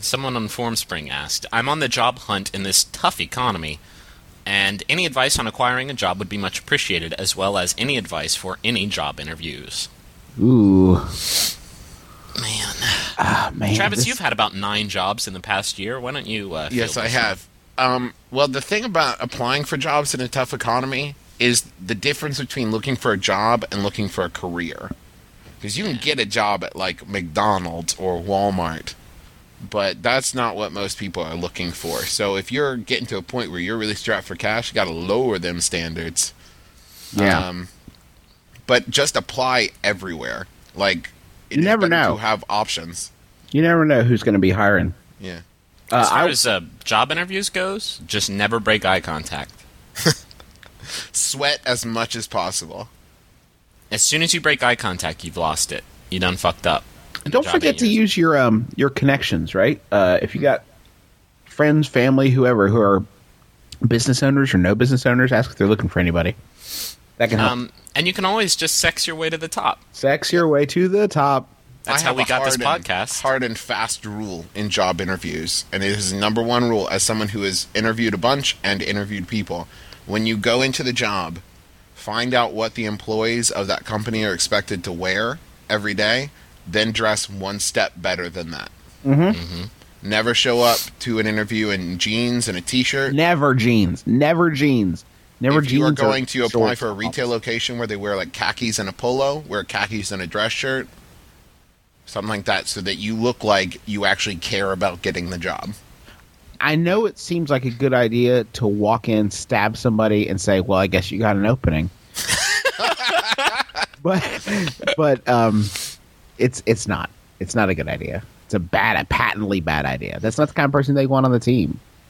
Someone on Formspring asked, I'm on the job hunt in this tough economy, and any advice on acquiring a job would be much appreciated, as well as any advice for any job interviews. Ooh, Man. ah, man. Travis, this- you've had about nine jobs in the past year. Why don't you? Uh, Yes, field I have. Um, well, the thing about applying for jobs in a tough economy is the difference between looking for a job and looking for a career. Because you can get a job at like McDonald's or Walmart, but that's not what most people are looking for. So if you're getting to a point where you're really strapped for cash, you got to lower them standards. Yeah. Um, but just apply everywhere. Like You is never know. To have options. you never know who's going to be hiring. Yeah. Uh, As far I, as uh, job interviews goes, just never break eye contact. Sweat as much as possible. As soon as you break eye contact, you've lost it. You done fucked up. Don't forget to use your um your connections, right? Uh, if you got friends, family, whoever who are business owners or no business owners, ask if they're looking for anybody. That can help. Um, and you can always just sex your way to the top. Sex your way to the top. That's I how we got this hard and- podcast. hard and fast rule in job interviews, and it is the number one rule as someone who has interviewed a bunch and interviewed people. When you go into the job, find out what the employees of that company are expected to wear every day, then dress one step better than that. Mm-hmm. Never show up to an interview in jeans and a t-shirt. Never jeans. Never jeans. Never if jeans. you are going to apply for a retail location where they wear like khakis and a polo, wear khakis and a dress shirt, something like that, so that you look like you actually care about getting the job. I know it seems like a good idea to walk in, stab somebody, and say, "Well, I guess you got an opening." but but um, it's it's not. It's not a good idea. It's a bad, a patently bad idea. That's not the kind of person they want on the team.